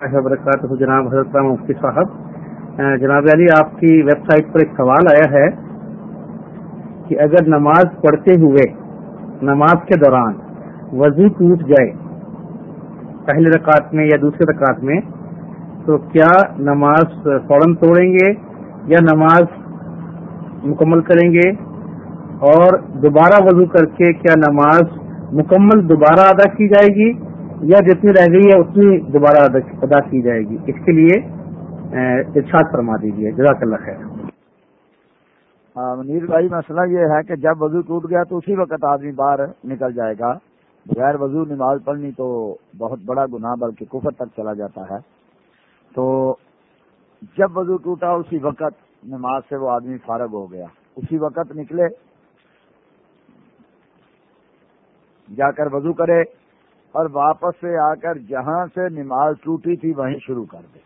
وبرکاتہ، جناب حضرت مفتی صاحب۔ جناب علی، آپ کی ویب سائٹ پر ایک سوال آیا ہے کہ اگر نماز پڑھتے ہوئے، نماز کے دوران وضو ٹوٹ جائے پہلے رکعت میں یا دوسرے رکعت میں، تو کیا نماز فوراً توڑیں گے یا نماز مکمل کریں گے؟ اور دوبارہ وضو کر کے کیا نماز مکمل دوبارہ ادا کی جائے گی؟ یا جتنی رہ گئی ہے اتنی دوبارہ ادا کی جائے گی۔ اس کے لیے ارشاد فرما دیجیے۔ جزاک اللہ خیر۔ منیر بھائی، مسئلہ یہ ہے کہ جب وضو ٹوٹ گیا تو اسی وقت آدمی باہر نکل جائے گا۔ بغیر وضو نماز پڑھنی تو بہت بڑا گناہ، بلکہ کفر تک چلا جاتا ہے۔ تو جب وضو ٹوٹا، اسی وقت نماز سے وہ آدمی فارغ ہو گیا۔ اسی وقت نکلے، جا کر وضو کرے۔ اور واپس سے آ کر جہاں سے نماز ٹوٹی تھی وہیں شروع کر دے۔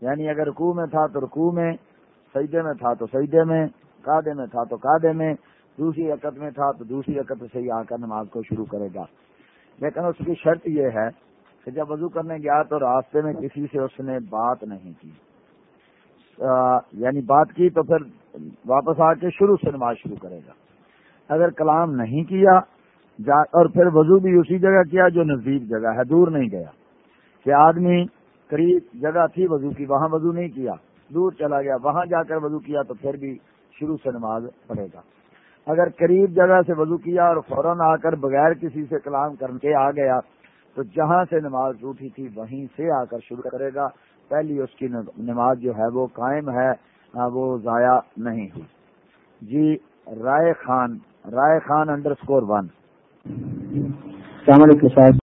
یعنی اگر رکوع میں تھا تو رکوع میں، سجدے میں تھا تو سجدے میں کادے میں تھا تو کادے میں، دوسری عقت میں تھا تو دوسری عقت سے ہی آ کر نماز کو شروع کرے گا۔ لیکن اس کی شرط یہ ہے کہ جب وضو کرنے گیا تو راستے میں کسی سے اس نے بات نہیں کی۔ یعنی بات کی تو پھر واپس آ کے شروع سے نماز شروع کرے گا۔ اگر کلام نہیں کیا اور پھر وضو بھی اسی جگہ کیا جو نزدیک جگہ ہے، دور نہیں گیا۔ کہ آدمی قریب جگہ تھی وضو کی، وہاں وضو نہیں کیا۔ دور چلا گیا، وہاں جا کر وضو کیا تو پھر بھی شروع سے نماز پڑھے گا۔ اگر قریب جگہ سے وضو کیا اور فوراً آ کر بغیر کسی سے کلام کر کے آ گیا تو جہاں سے نماز ٹوٹی تھی، وہیں سے آ کر شروع کرے گا۔ پہلی اس کی نماز جو ہے وہ قائم ہے وہ ضائع نہیں ہوئی۔ جی Rai Khan Rai Khan underscore one السلام علیکم صاحب۔